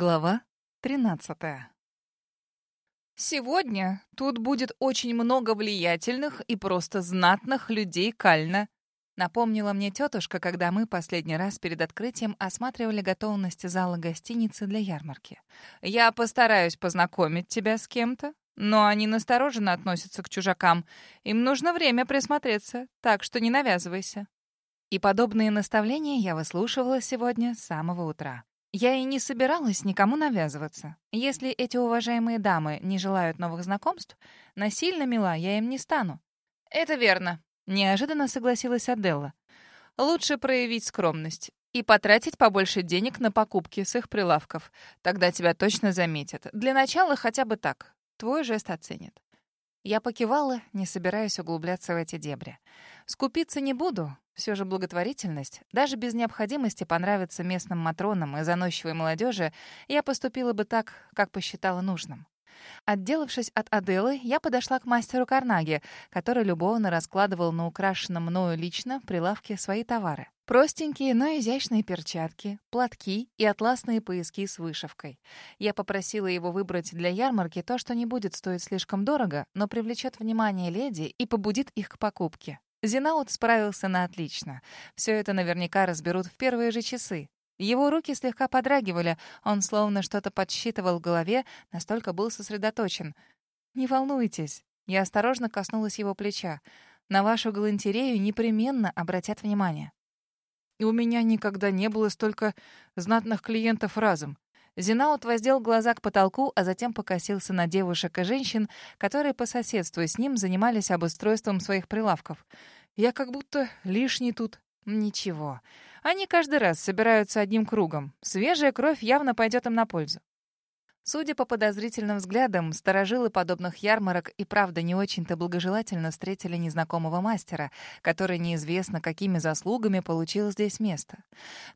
Глава 13. Сегодня тут будет очень много влиятельных и просто знатных людей Кальна, напомнила мне тетушка, когда мы последний раз перед открытием осматривали готовность зала гостиницы для ярмарки. Я постараюсь познакомить тебя с кем-то, но они настороженно относятся к чужакам. Им нужно время присмотреться, так что не навязывайся. И подобные наставления я выслушивала сегодня с самого утра. Я и не собиралась никому навязываться. Если эти уважаемые дамы не желают новых знакомств, насильно мила я им не стану. Это верно, неожиданно согласилась Аделла. Лучше проявить скромность и потратить побольше денег на покупки с их прилавков. Тогда тебя точно заметят. Для начала хотя бы так. Твой жест оценят. Я покивала, не собираясь углубляться в эти дебри. Скупиться не буду, все же благотворительность, даже без необходимости понравиться местным матронам и заносчивой молодежи, я поступила бы так, как посчитала нужным. Отделавшись от Аделы, я подошла к мастеру Карнаги, который любовно раскладывал на украшенном мною лично прилавке свои товары. Простенькие, но изящные перчатки, платки и атласные пояски с вышивкой. Я попросила его выбрать для ярмарки то, что не будет стоить слишком дорого, но привлечет внимание леди и побудит их к покупке. Зинаут справился на отлично. Все это наверняка разберут в первые же часы. Его руки слегка подрагивали, он словно что-то подсчитывал в голове, настолько был сосредоточен. «Не волнуйтесь». Я осторожно коснулась его плеча. «На вашу галантерею непременно обратят внимание». У меня никогда не было столько знатных клиентов разом. Зинаут воздел глаза к потолку, а затем покосился на девушек и женщин, которые по соседству с ним занимались обустройством своих прилавков. «Я как будто лишний тут». «Ничего. Они каждый раз собираются одним кругом. Свежая кровь явно пойдет им на пользу. Судя по подозрительным взглядам, сторожилы подобных ярмарок и правда не очень-то благожелательно встретили незнакомого мастера, который неизвестно какими заслугами получил здесь место.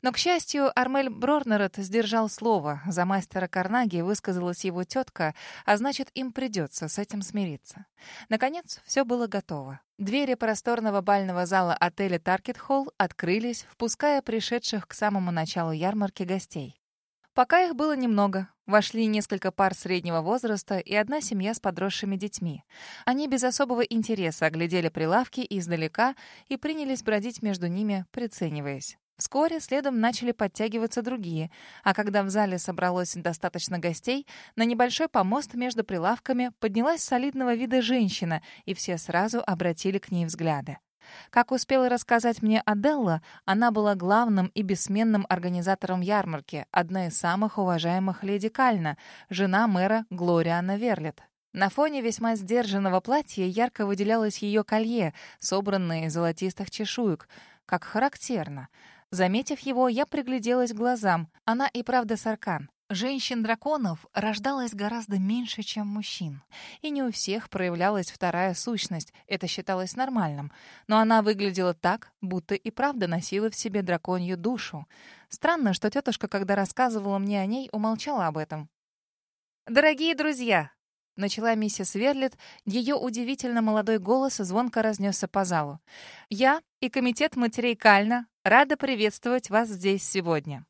Но, к счастью, Армель Брорнерот сдержал слово. За мастера Карнаги высказалась его тетка, а значит, им придется с этим смириться. Наконец, все было готово. Двери просторного бального зала отеля Таркет Холл открылись, впуская пришедших к самому началу ярмарки гостей. Пока их было немного. Вошли несколько пар среднего возраста и одна семья с подросшими детьми. Они без особого интереса оглядели прилавки издалека и принялись бродить между ними, прицениваясь. Вскоре следом начали подтягиваться другие, а когда в зале собралось достаточно гостей, на небольшой помост между прилавками поднялась солидного вида женщина, и все сразу обратили к ней взгляды. Как успела рассказать мне Аделла, она была главным и бессменным организатором ярмарки, одна из самых уважаемых леди Кальна, жена мэра Глориана Верлет. На фоне весьма сдержанного платья ярко выделялось ее колье, собранное из золотистых чешуек, как характерно. Заметив его, я пригляделась к глазам. Она и правда саркан. Женщин-драконов рождалось гораздо меньше, чем мужчин. И не у всех проявлялась вторая сущность, это считалось нормальным. Но она выглядела так, будто и правда носила в себе драконью душу. Странно, что тетушка, когда рассказывала мне о ней, умолчала об этом. «Дорогие друзья!» — начала миссис Верлет, ее удивительно молодой голос звонко разнесся по залу. «Я и комитет матерей Кальна рада приветствовать вас здесь сегодня».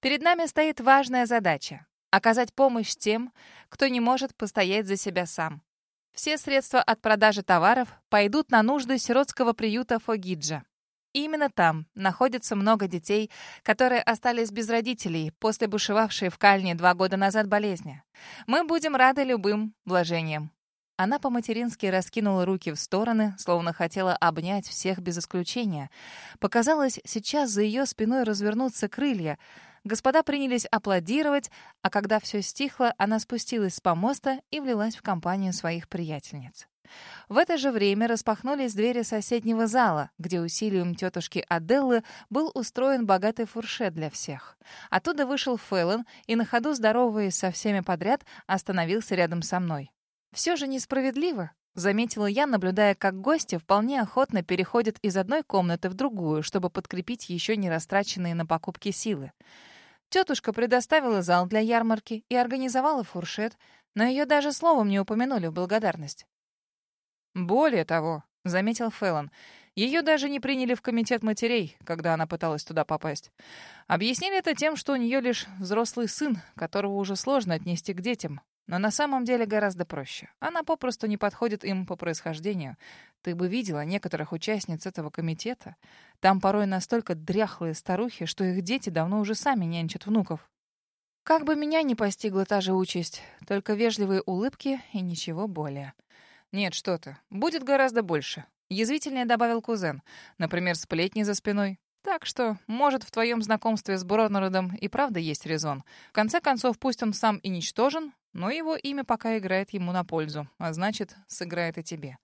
Перед нами стоит важная задача — оказать помощь тем, кто не может постоять за себя сам. Все средства от продажи товаров пойдут на нужды сиротского приюта Фогиджа. Именно там находится много детей, которые остались без родителей после бушевавшей в Кальне два года назад болезни. Мы будем рады любым вложениям. Она по-матерински раскинула руки в стороны, словно хотела обнять всех без исключения. Показалось, сейчас за ее спиной развернутся крылья. Господа принялись аплодировать, а когда все стихло, она спустилась с помоста и влилась в компанию своих приятельниц. В это же время распахнулись двери соседнего зала, где усилием тетушки Аделлы был устроен богатый фуршет для всех. Оттуда вышел Фэллон и, на ходу здороваясь со всеми подряд, остановился рядом со мной. Все же несправедливо, заметила я, наблюдая, как гости вполне охотно переходят из одной комнаты в другую, чтобы подкрепить еще не растраченные на покупки силы. Тетушка предоставила зал для ярмарки и организовала фуршет, но ее даже словом не упомянули в благодарность. «Более того», — заметил Фэллон, Ее даже не приняли в комитет матерей, когда она пыталась туда попасть. Объяснили это тем, что у нее лишь взрослый сын, которого уже сложно отнести к детям. Но на самом деле гораздо проще. Она попросту не подходит им по происхождению. Ты бы видела некоторых участниц этого комитета. Там порой настолько дряхлые старухи, что их дети давно уже сами нянчат внуков. Как бы меня не постигла та же участь, только вежливые улыбки и ничего более. Нет, что ты, будет гораздо больше. Язвительнее добавил кузен. Например, сплетни за спиной. Так что, может, в твоем знакомстве с Бронородом и правда есть резон. В конце концов, пусть он сам и ничтожен, но его имя пока играет ему на пользу, а значит, сыграет и тебе.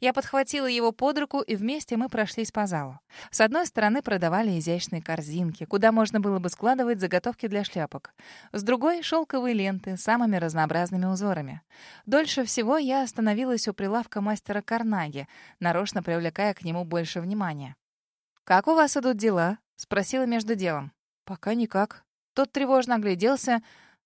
Я подхватила его под руку, и вместе мы прошлись по залу. С одной стороны продавали изящные корзинки, куда можно было бы складывать заготовки для шляпок. С другой — шелковые ленты с самыми разнообразными узорами. Дольше всего я остановилась у прилавка мастера Карнаги, нарочно привлекая к нему больше внимания. «Как у вас идут дела?» — спросила между делом. «Пока никак». Тот тревожно огляделся.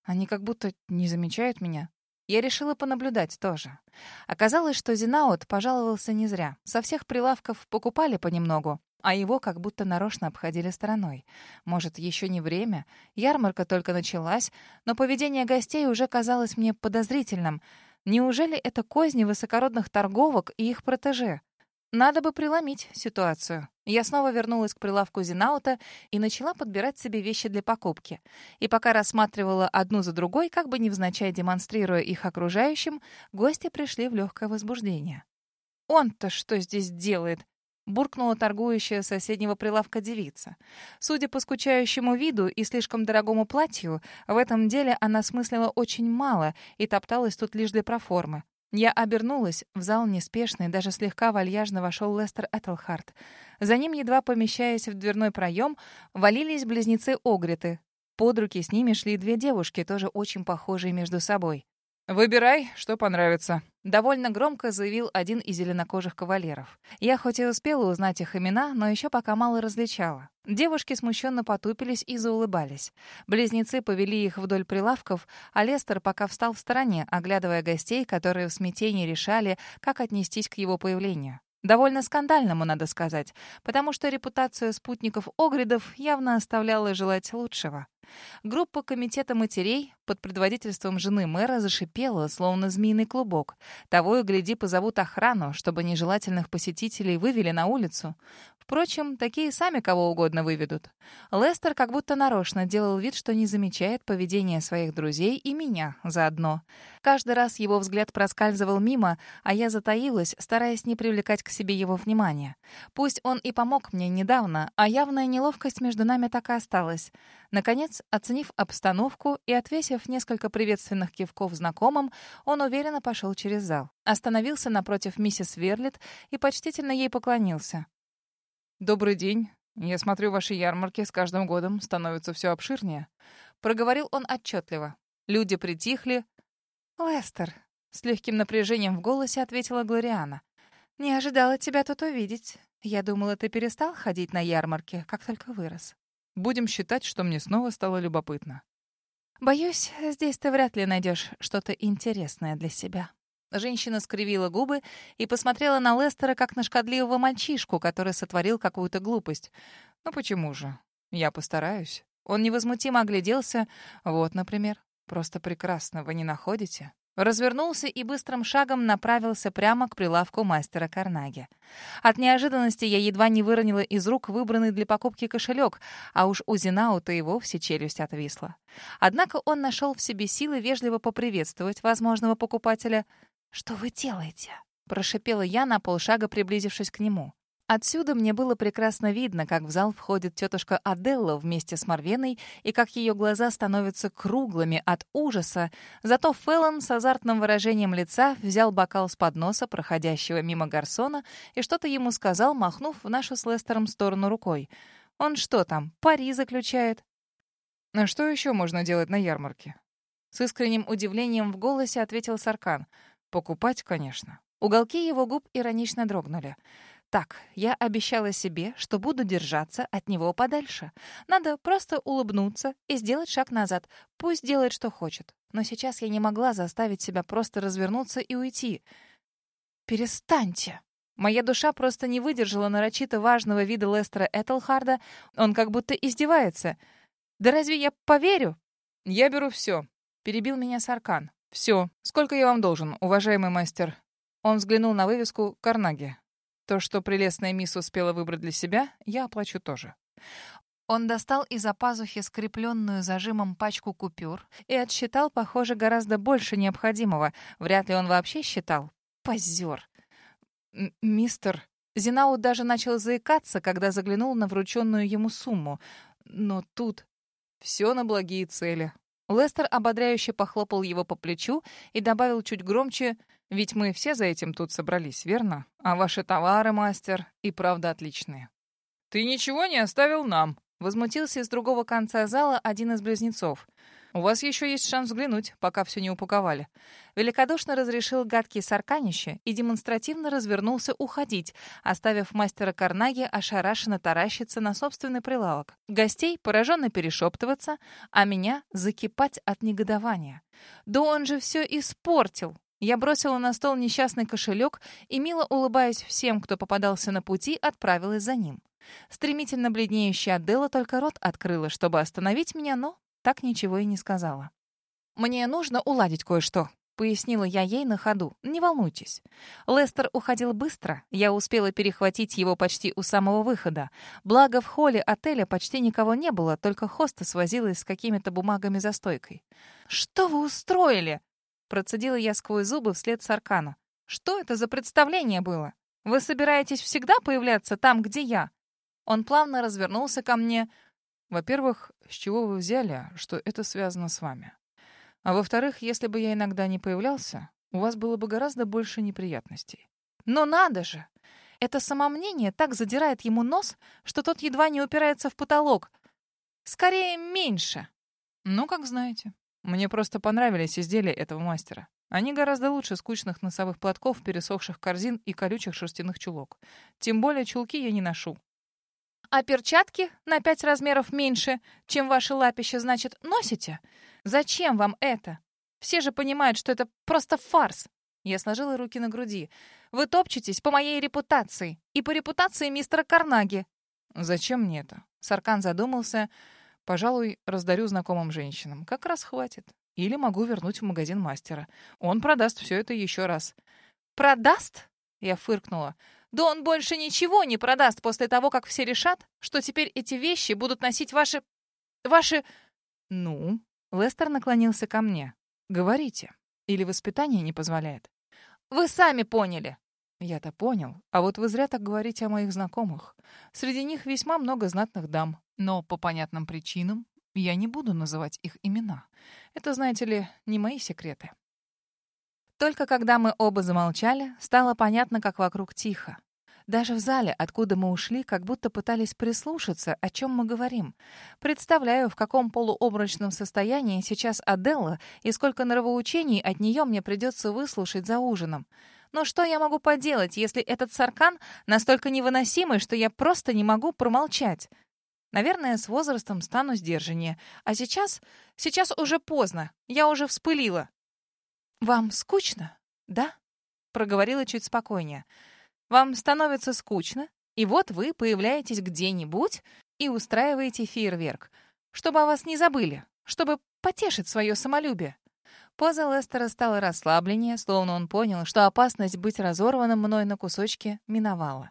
Они как будто не замечают меня. Я решила понаблюдать тоже. Оказалось, что Зинаут пожаловался не зря. Со всех прилавков покупали понемногу, а его как будто нарочно обходили стороной. Может, еще не время? Ярмарка только началась, но поведение гостей уже казалось мне подозрительным. Неужели это козни высокородных торговок и их протеже? Надо бы преломить ситуацию. Я снова вернулась к прилавку Зинаута и начала подбирать себе вещи для покупки. И пока рассматривала одну за другой, как бы невзначай демонстрируя их окружающим, гости пришли в легкое возбуждение. «Он-то что здесь делает?» — буркнула торгующая соседнего прилавка девица. Судя по скучающему виду и слишком дорогому платью, в этом деле она смыслила очень мало и топталась тут лишь для проформы. Я обернулась. В зал неспешный, даже слегка вальяжно вошел Лестер Этельхарт. За ним, едва помещаясь в дверной проем, валились близнецы Огриты. Под руки с ними шли две девушки, тоже очень похожие между собой. «Выбирай, что понравится», — довольно громко заявил один из зеленокожих кавалеров. Я хоть и успела узнать их имена, но еще пока мало различала. Девушки смущенно потупились и заулыбались. Близнецы повели их вдоль прилавков, а Лестер пока встал в стороне, оглядывая гостей, которые в смятении решали, как отнестись к его появлению. Довольно скандальному, надо сказать, потому что репутация спутников Огридов явно оставляла желать лучшего. Группа комитета матерей под предводительством жены мэра зашипела, словно змеиный клубок. Того и гляди позовут охрану, чтобы нежелательных посетителей вывели на улицу. Впрочем, такие сами кого угодно выведут. Лестер как будто нарочно делал вид, что не замечает поведения своих друзей и меня заодно. Каждый раз его взгляд проскальзывал мимо, а я затаилась, стараясь не привлекать к себе его внимания. Пусть он и помог мне недавно, а явная неловкость между нами так и осталась. Наконец, оценив обстановку и отвесив несколько приветственных кивков знакомым, он уверенно пошел через зал. Остановился напротив миссис Верлет и почтительно ей поклонился. «Добрый день. Я смотрю, ваши ярмарки с каждым годом становятся все обширнее». Проговорил он отчетливо. Люди притихли. «Лестер», — с легким напряжением в голосе ответила Глориана. «Не ожидала тебя тут увидеть. Я думала, ты перестал ходить на ярмарки, как только вырос». Будем считать, что мне снова стало любопытно. «Боюсь, здесь ты вряд ли найдешь что-то интересное для себя». Женщина скривила губы и посмотрела на Лестера как на шкодливого мальчишку, который сотворил какую-то глупость. «Ну почему же? Я постараюсь». Он невозмутимо огляделся. «Вот, например. Просто прекрасно, вы не находите?» Развернулся и быстрым шагом направился прямо к прилавку мастера Карнаги. От неожиданности я едва не выронила из рук выбранный для покупки кошелек, а уж у Зинаута и вовсе челюсть отвисла. Однако он нашел в себе силы вежливо поприветствовать возможного покупателя. «Что вы делаете?» — прошипела я на полшага, приблизившись к нему. Отсюда мне было прекрасно видно, как в зал входит тетушка Аделла вместе с Марвеной и как ее глаза становятся круглыми от ужаса. Зато Феллон с азартным выражением лица взял бокал с подноса проходящего мимо гарсона и что-то ему сказал, махнув в нашу с Лестером сторону рукой. Он что там, пари заключает? «А что еще можно делать на ярмарке?» С искренним удивлением в голосе ответил Саркан. «Покупать, конечно». Уголки его губ иронично дрогнули. Так, я обещала себе, что буду держаться от него подальше. Надо просто улыбнуться и сделать шаг назад. Пусть делает, что хочет. Но сейчас я не могла заставить себя просто развернуться и уйти. «Перестаньте!» Моя душа просто не выдержала нарочито важного вида Лестера Этельхарда. Он как будто издевается. «Да разве я поверю?» «Я беру все», — перебил меня Саркан. «Все. Сколько я вам должен, уважаемый мастер?» Он взглянул на вывеску «Карнаги». То, что прелестная мисс успела выбрать для себя, я оплачу тоже. Он достал из-за пазухи скрепленную зажимом пачку купюр и отсчитал, похоже, гораздо больше необходимого. Вряд ли он вообще считал. Позер. «Мистер...» Зинау даже начал заикаться, когда заглянул на врученную ему сумму. Но тут... Все на благие цели. Лестер ободряюще похлопал его по плечу и добавил чуть громче, «Ведь мы все за этим тут собрались, верно? А ваши товары, мастер, и правда отличные». «Ты ничего не оставил нам», Возмутился из другого конца зала один из близнецов. «У вас еще есть шанс взглянуть, пока все не упаковали». Великодушно разрешил гадкий сарканище и демонстративно развернулся уходить, оставив мастера Карнаги ошарашенно таращиться на собственный прилавок. Гостей пораженно перешептываться, а меня закипать от негодования. «Да он же все испортил!» Я бросила на стол несчастный кошелек и, мило улыбаясь всем, кто попадался на пути, отправилась за ним. Стремительно бледнеющая Аделла только рот открыла, чтобы остановить меня, но так ничего и не сказала. «Мне нужно уладить кое-что», — пояснила я ей на ходу. «Не волнуйтесь». Лестер уходил быстро. Я успела перехватить его почти у самого выхода. Благо, в холле отеля почти никого не было, только хоста свозилась с какими-то бумагами за стойкой. «Что вы устроили?» — процедила я сквозь зубы вслед Саркану. «Что это за представление было? Вы собираетесь всегда появляться там, где я? Он плавно развернулся ко мне. Во-первых, с чего вы взяли, что это связано с вами? А во-вторых, если бы я иногда не появлялся, у вас было бы гораздо больше неприятностей. Но надо же! Это самомнение так задирает ему нос, что тот едва не упирается в потолок. Скорее, меньше. Ну, как знаете. Мне просто понравились изделия этого мастера. Они гораздо лучше скучных носовых платков, пересохших корзин и колючих шерстяных чулок. Тем более чулки я не ношу. А перчатки на пять размеров меньше, чем ваши лапища, значит, носите? Зачем вам это? Все же понимают, что это просто фарс. Я сложила руки на груди. Вы топчетесь по моей репутации и по репутации мистера Карнаги. Зачем мне это? Саркан задумался. Пожалуй, раздарю знакомым женщинам. Как раз хватит. Или могу вернуть в магазин мастера. Он продаст все это еще раз. Продаст? Я фыркнула. Да он больше ничего не продаст после того, как все решат, что теперь эти вещи будут носить ваши... ваши... Ну, Лестер наклонился ко мне. Говорите. Или воспитание не позволяет? Вы сами поняли. Я-то понял. А вот вы зря так говорите о моих знакомых. Среди них весьма много знатных дам. Но по понятным причинам я не буду называть их имена. Это, знаете ли, не мои секреты. Только когда мы оба замолчали, стало понятно, как вокруг тихо. Даже в зале, откуда мы ушли, как будто пытались прислушаться, о чем мы говорим. Представляю, в каком полуобморочном состоянии сейчас Аделла и сколько нравоучений от нее мне придется выслушать за ужином. Но что я могу поделать, если этот саркан настолько невыносимый, что я просто не могу промолчать? Наверное, с возрастом стану сдержаннее. А сейчас... Сейчас уже поздно. Я уже вспылила. «Вам скучно, да?» — проговорила чуть спокойнее. «Вам становится скучно, и вот вы появляетесь где-нибудь и устраиваете фейерверк, чтобы о вас не забыли, чтобы потешить свое самолюбие». Поза Лестера стала расслабленнее, словно он понял, что опасность быть разорванным мной на кусочки миновала.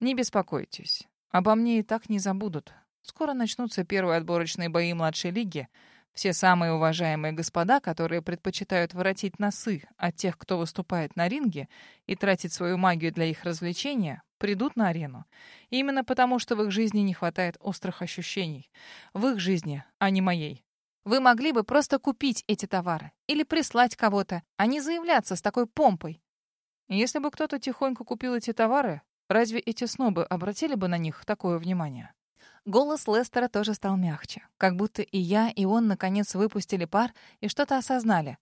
«Не беспокойтесь. Обо мне и так не забудут. Скоро начнутся первые отборочные бои младшей лиги. Все самые уважаемые господа, которые предпочитают воротить носы от тех, кто выступает на ринге, и тратить свою магию для их развлечения, придут на арену. Именно потому, что в их жизни не хватает острых ощущений. В их жизни, а не моей. Вы могли бы просто купить эти товары или прислать кого-то, а не заявляться с такой помпой. Если бы кто-то тихонько купил эти товары, разве эти снобы обратили бы на них такое внимание? Голос Лестера тоже стал мягче, как будто и я, и он наконец выпустили пар и что-то осознали.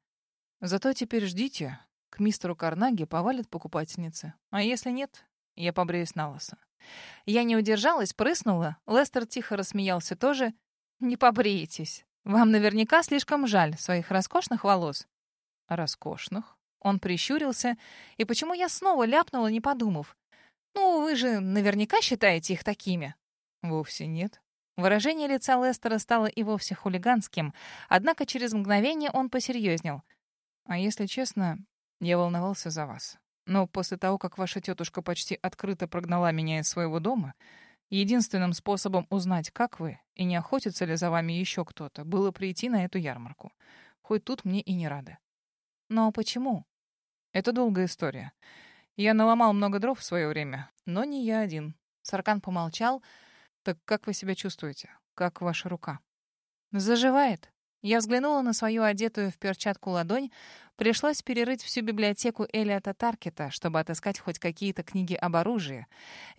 Зато теперь ждите, к мистеру Карнаги повалят покупательницы. А если нет, я побреюсь на лысо. Я не удержалась, прыснула. Лестер тихо рассмеялся тоже. «Не побреетесь. Вам наверняка слишком жаль своих роскошных волос». «Роскошных?» Он прищурился. И почему я снова ляпнула, не подумав? «Ну, вы же наверняка считаете их такими». «Вовсе нет». Выражение лица Лестера стало и вовсе хулиганским, однако через мгновение он посерьезнел. «А если честно, я волновался за вас. Но после того, как ваша тетушка почти открыто прогнала меня из своего дома, единственным способом узнать, как вы, и не охотится ли за вами еще кто-то, было прийти на эту ярмарку. Хоть тут мне и не рады. Но почему? Это долгая история. Я наломал много дров в свое время, но не я один. Саркан помолчал. Так как вы себя чувствуете? Как ваша рука? Заживает. Я взглянула на свою одетую в перчатку ладонь. Пришлось перерыть всю библиотеку Элиота Таркета, чтобы отыскать хоть какие-то книги об оружии.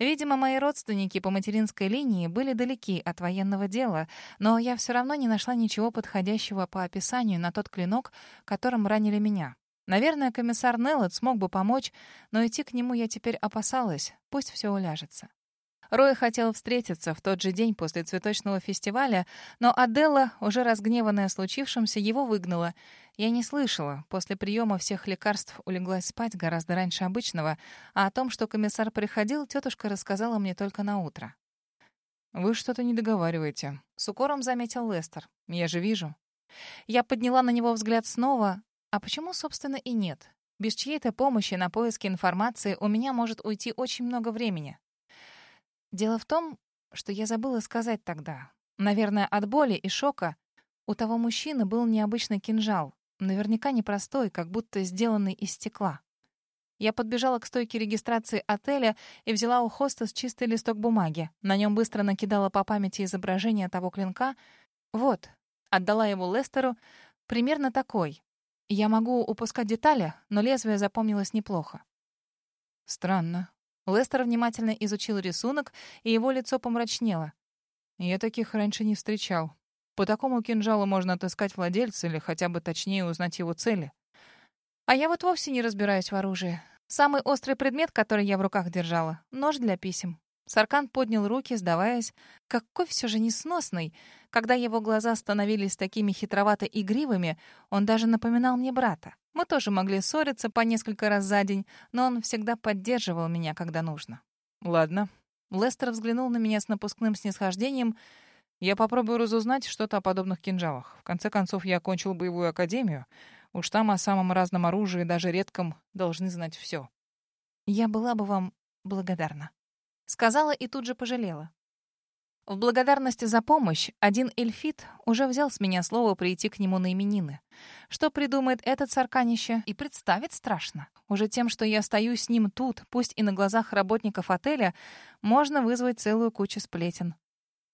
Видимо, мои родственники по материнской линии были далеки от военного дела, но я все равно не нашла ничего подходящего по описанию на тот клинок, которым ранили меня. Наверное, комиссар Неллот смог бы помочь, но идти к нему я теперь опасалась. Пусть все уляжется. Рой хотел встретиться в тот же день после цветочного фестиваля, но Аделла, уже разгневанная случившимся, его выгнала. Я не слышала. После приема всех лекарств улеглась спать гораздо раньше обычного, а о том, что комиссар приходил, тетушка рассказала мне только на утро. «Вы что-то не договариваете», — с укором заметил Лестер. «Я же вижу». Я подняла на него взгляд снова. А почему, собственно, и нет? Без чьей-то помощи на поиски информации у меня может уйти очень много времени. Дело в том, что я забыла сказать тогда. Наверное, от боли и шока у того мужчины был необычный кинжал, наверняка непростой, как будто сделанный из стекла. Я подбежала к стойке регистрации отеля и взяла у хоста чистый листок бумаги. На нем быстро накидала по памяти изображение того клинка. Вот, отдала его Лестеру, примерно такой. Я могу упускать детали, но лезвие запомнилось неплохо. Странно. Лестер внимательно изучил рисунок, и его лицо помрачнело. «Я таких раньше не встречал. По такому кинжалу можно отыскать владельца или хотя бы точнее узнать его цели». «А я вот вовсе не разбираюсь в оружии. Самый острый предмет, который я в руках держала — нож для писем. Саркан поднял руки, сдаваясь. Какой все же несносный. Когда его глаза становились такими хитровато-игривыми, он даже напоминал мне брата. Мы тоже могли ссориться по несколько раз за день, но он всегда поддерживал меня, когда нужно. «Ладно». Лестер взглянул на меня с напускным снисхождением. «Я попробую разузнать что-то о подобных кинжалах. В конце концов, я окончил боевую академию. Уж там о самом разном оружии, даже редком, должны знать все. Я была бы вам благодарна. Сказала и тут же пожалела. В благодарности за помощь один эльфит уже взял с меня слово прийти к нему на именины. Что придумает этот царканище, и представить страшно. Уже тем, что я стою с ним тут, пусть и на глазах работников отеля, можно вызвать целую кучу сплетен.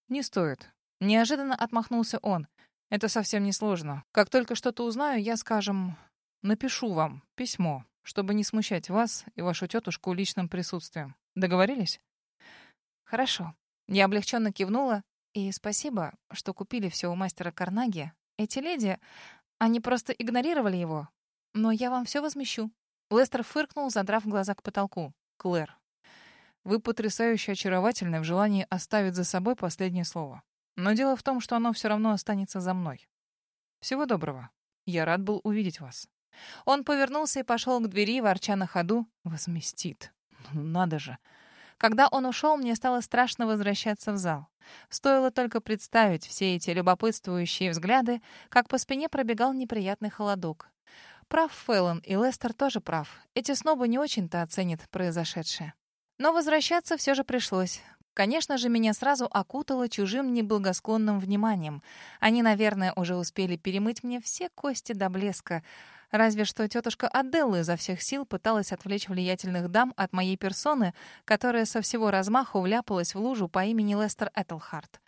«Не стоит». Неожиданно отмахнулся он. «Это совсем не сложно. Как только что-то узнаю, я, скажем, напишу вам письмо, чтобы не смущать вас и вашу тетушку личным присутствием. Договорились?» «Хорошо». Я облегченно кивнула. «И спасибо, что купили все у мастера Карнаги. Эти леди, они просто игнорировали его. Но я вам все возмещу». Лестер фыркнул, задрав глаза к потолку. «Клэр, вы потрясающе очаровательны в желании оставить за собой последнее слово. Но дело в том, что оно все равно останется за мной. Всего доброго. Я рад был увидеть вас». Он повернулся и пошел к двери, ворча на ходу. «Возместит. Ну, надо же. Когда он ушел, мне стало страшно возвращаться в зал. Стоило только представить все эти любопытствующие взгляды, как по спине пробегал неприятный холодок. Прав Фэллон, и Лестер тоже прав. Эти снобы не очень-то оценят произошедшее. Но возвращаться все же пришлось. Конечно же, меня сразу окутало чужим неблагосклонным вниманием. Они, наверное, уже успели перемыть мне все кости до блеска. Разве что тетушка Аделла изо всех сил пыталась отвлечь влиятельных дам от моей персоны, которая со всего размаху вляпалась в лужу по имени Лестер Этельхарт.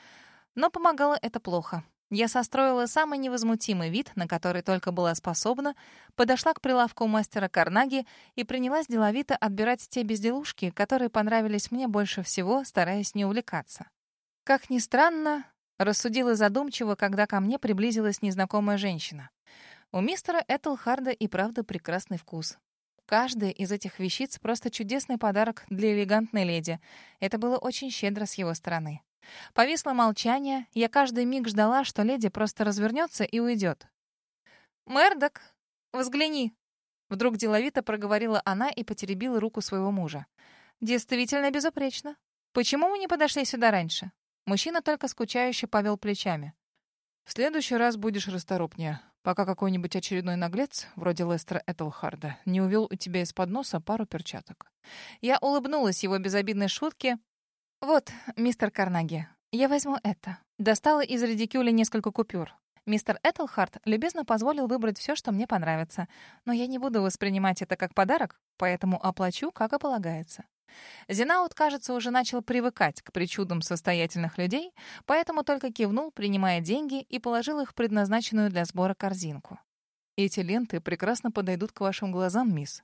Но помогало это плохо. Я состроила самый невозмутимый вид, на который только была способна, подошла к прилавку мастера Карнаги и принялась деловито отбирать те безделушки, которые понравились мне больше всего, стараясь не увлекаться. Как ни странно, рассудила задумчиво, когда ко мне приблизилась незнакомая женщина. У мистера Этельхарда и правда прекрасный вкус. Каждая из этих вещиц — просто чудесный подарок для элегантной леди. Это было очень щедро с его стороны. Повисло молчание, я каждый миг ждала, что леди просто развернется и уйдет. «Мэрдок, взгляни!» Вдруг деловито проговорила она и потеребила руку своего мужа. Действительно безупречно. Почему мы не подошли сюда раньше? Мужчина только скучающе повел плечами. В следующий раз будешь расторопнее, пока какой-нибудь очередной наглец, вроде Лестера Этелхарда, не увел у тебя из-под носа пару перчаток. Я улыбнулась его безобидной шутке. «Вот, мистер Карнаги, я возьму это». Достала из редикюля несколько купюр. Мистер Этелхард любезно позволил выбрать все, что мне понравится, но я не буду воспринимать это как подарок, поэтому оплачу, как и полагается. Зинаут, кажется, уже начал привыкать к причудам состоятельных людей, поэтому только кивнул, принимая деньги, и положил их в предназначенную для сбора корзинку. «Эти ленты прекрасно подойдут к вашим глазам, мисс».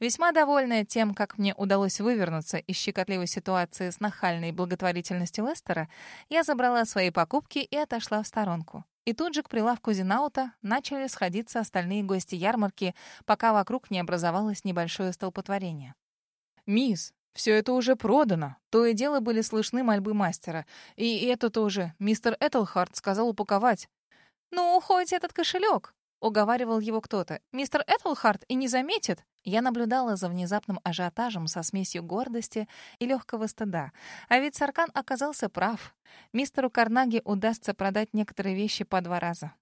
Весьма довольная тем, как мне удалось вывернуться из щекотливой ситуации с нахальной благотворительностью Лестера, я забрала свои покупки и отошла в сторонку. И тут же к прилавку Зинаута начали сходиться остальные гости ярмарки, пока вокруг не образовалось небольшое столпотворение. «Мисс, все это уже продано». То и дело были слышны мольбы мастера. И это тоже. Мистер Этельхард сказал упаковать. «Ну, хоть этот кошелек», — уговаривал его кто-то. «Мистер Этельхард и не заметит». Я наблюдала за внезапным ажиотажем со смесью гордости и легкого стыда. А ведь Саркан оказался прав. Мистеру Карнаги удастся продать некоторые вещи по два раза.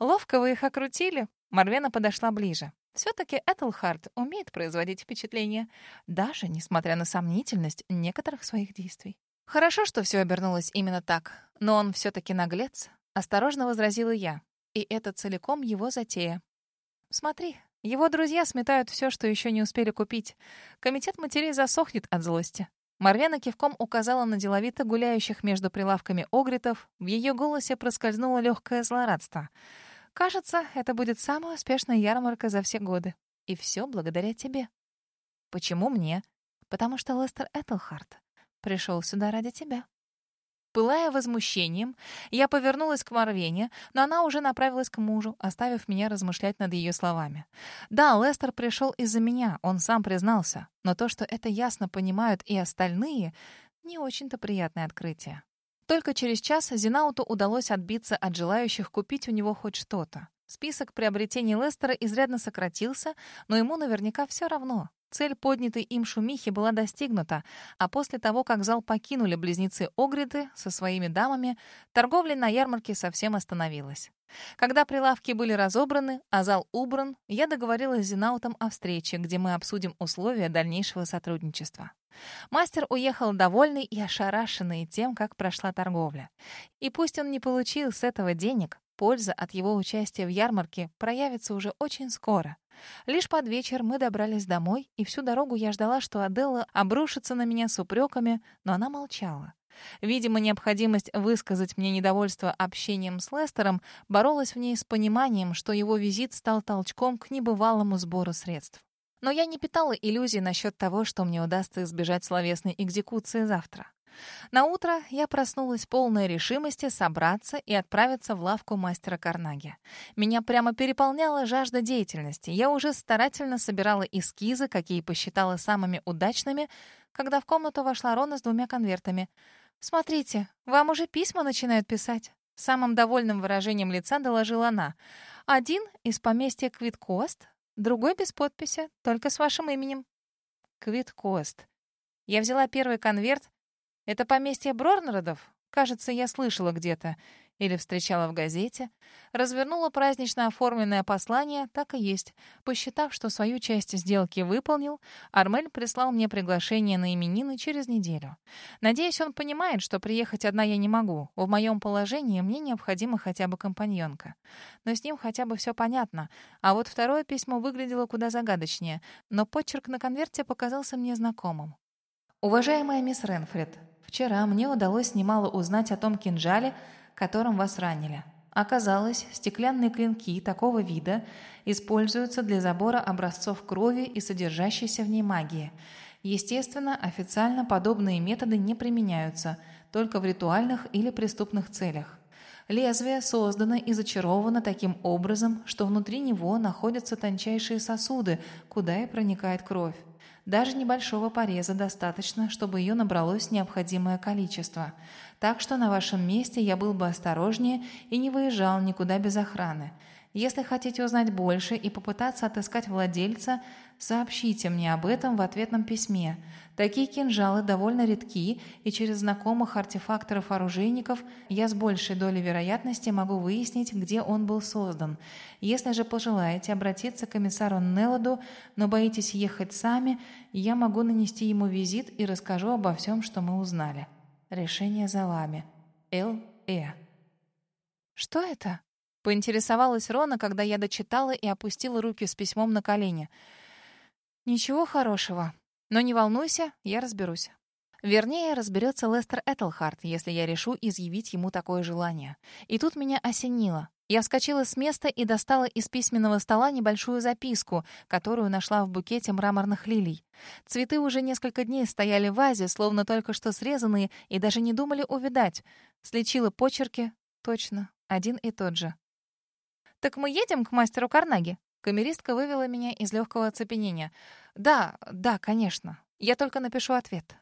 «Ловко вы их окрутили?» Марвена подошла ближе. Все-таки Этельхард умеет производить впечатление, даже несмотря на сомнительность некоторых своих действий. Хорошо, что все обернулось именно так, но он все-таки наглец, осторожно возразила я. И это целиком его затея. Смотри, его друзья сметают все, что еще не успели купить. Комитет матерей засохнет от злости. Марвена кивком указала на деловито гуляющих между прилавками огритов. В ее голосе проскользнуло легкое злорадство — Кажется, это будет самая успешная ярмарка за все годы. И все благодаря тебе. Почему мне? Потому что Лестер Этельхарт пришел сюда ради тебя. Пылая возмущением, я повернулась к Марвене, но она уже направилась к мужу, оставив меня размышлять над ее словами. Да, Лестер пришел из-за меня, он сам признался, но то, что это ясно понимают и остальные, не очень-то приятное открытие. Только через час Зинауту удалось отбиться от желающих купить у него хоть что-то. Список приобретений Лестера изрядно сократился, но ему наверняка все равно. Цель поднятой им шумихи была достигнута, а после того, как зал покинули близнецы Огриды со своими дамами, торговля на ярмарке совсем остановилась. Когда прилавки были разобраны, а зал убран, я договорилась с Зинаутом о встрече, где мы обсудим условия дальнейшего сотрудничества. Мастер уехал довольный и ошарашенный тем, как прошла торговля. И пусть он не получил с этого денег, польза от его участия в ярмарке проявится уже очень скоро. Лишь под вечер мы добрались домой, и всю дорогу я ждала, что Аделла обрушится на меня с упреками, но она молчала. Видимо, необходимость высказать мне недовольство общением с Лестером боролась в ней с пониманием, что его визит стал толчком к небывалому сбору средств. Но я не питала иллюзий насчет того, что мне удастся избежать словесной экзекуции завтра. На утро я проснулась полной решимости собраться и отправиться в лавку мастера Карнаги. Меня прямо переполняла жажда деятельности. Я уже старательно собирала эскизы, какие посчитала самыми удачными, когда в комнату вошла Рона с двумя конвертами. «Смотрите, вам уже письма начинают писать». Самым довольным выражением лица доложила она. «Один из поместья Квиткост, Другой без подписи, только с вашим именем. Квиткост. Я взяла первый конверт. Это поместье Брорнеродов? Кажется, я слышала где-то или встречала в газете, развернула празднично оформленное послание, так и есть. Посчитав, что свою часть сделки выполнил, Армель прислал мне приглашение на именины через неделю. Надеюсь, он понимает, что приехать одна я не могу. В моем положении мне необходима хотя бы компаньонка. Но с ним хотя бы все понятно. А вот второе письмо выглядело куда загадочнее, но почерк на конверте показался мне знакомым. «Уважаемая мисс Ренфред, вчера мне удалось немало узнать о том кинжале, которым вас ранили. Оказалось, стеклянные клинки такого вида используются для забора образцов крови и содержащейся в ней магии. Естественно, официально подобные методы не применяются, только в ритуальных или преступных целях. Лезвие создано и зачаровано таким образом, что внутри него находятся тончайшие сосуды, куда и проникает кровь. Даже небольшого пореза достаточно, чтобы ее набралось необходимое количество. Так что на вашем месте я был бы осторожнее и не выезжал никуда без охраны. Если хотите узнать больше и попытаться отыскать владельца, сообщите мне об этом в ответном письме. Такие кинжалы довольно редки, и через знакомых артефакторов-оружейников я с большей долей вероятности могу выяснить, где он был создан. Если же пожелаете обратиться к комиссару Нелладу, но боитесь ехать сами, я могу нанести ему визит и расскажу обо всем, что мы узнали. Решение за вами. Л. Э. «Что это?» — поинтересовалась Рона, когда я дочитала и опустила руки с письмом на колени. «Ничего хорошего. Но не волнуйся, я разберусь». Вернее, разберется Лестер Этельхарт, если я решу изъявить ему такое желание. И тут меня осенило. Я вскочила с места и достала из письменного стола небольшую записку, которую нашла в букете мраморных лилий. Цветы уже несколько дней стояли в вазе, словно только что срезанные, и даже не думали увидать. Слечила почерки. Точно, один и тот же. «Так мы едем к мастеру Карнаги?» Камеристка вывела меня из легкого оцепенения. «Да, да, конечно. Я только напишу ответ.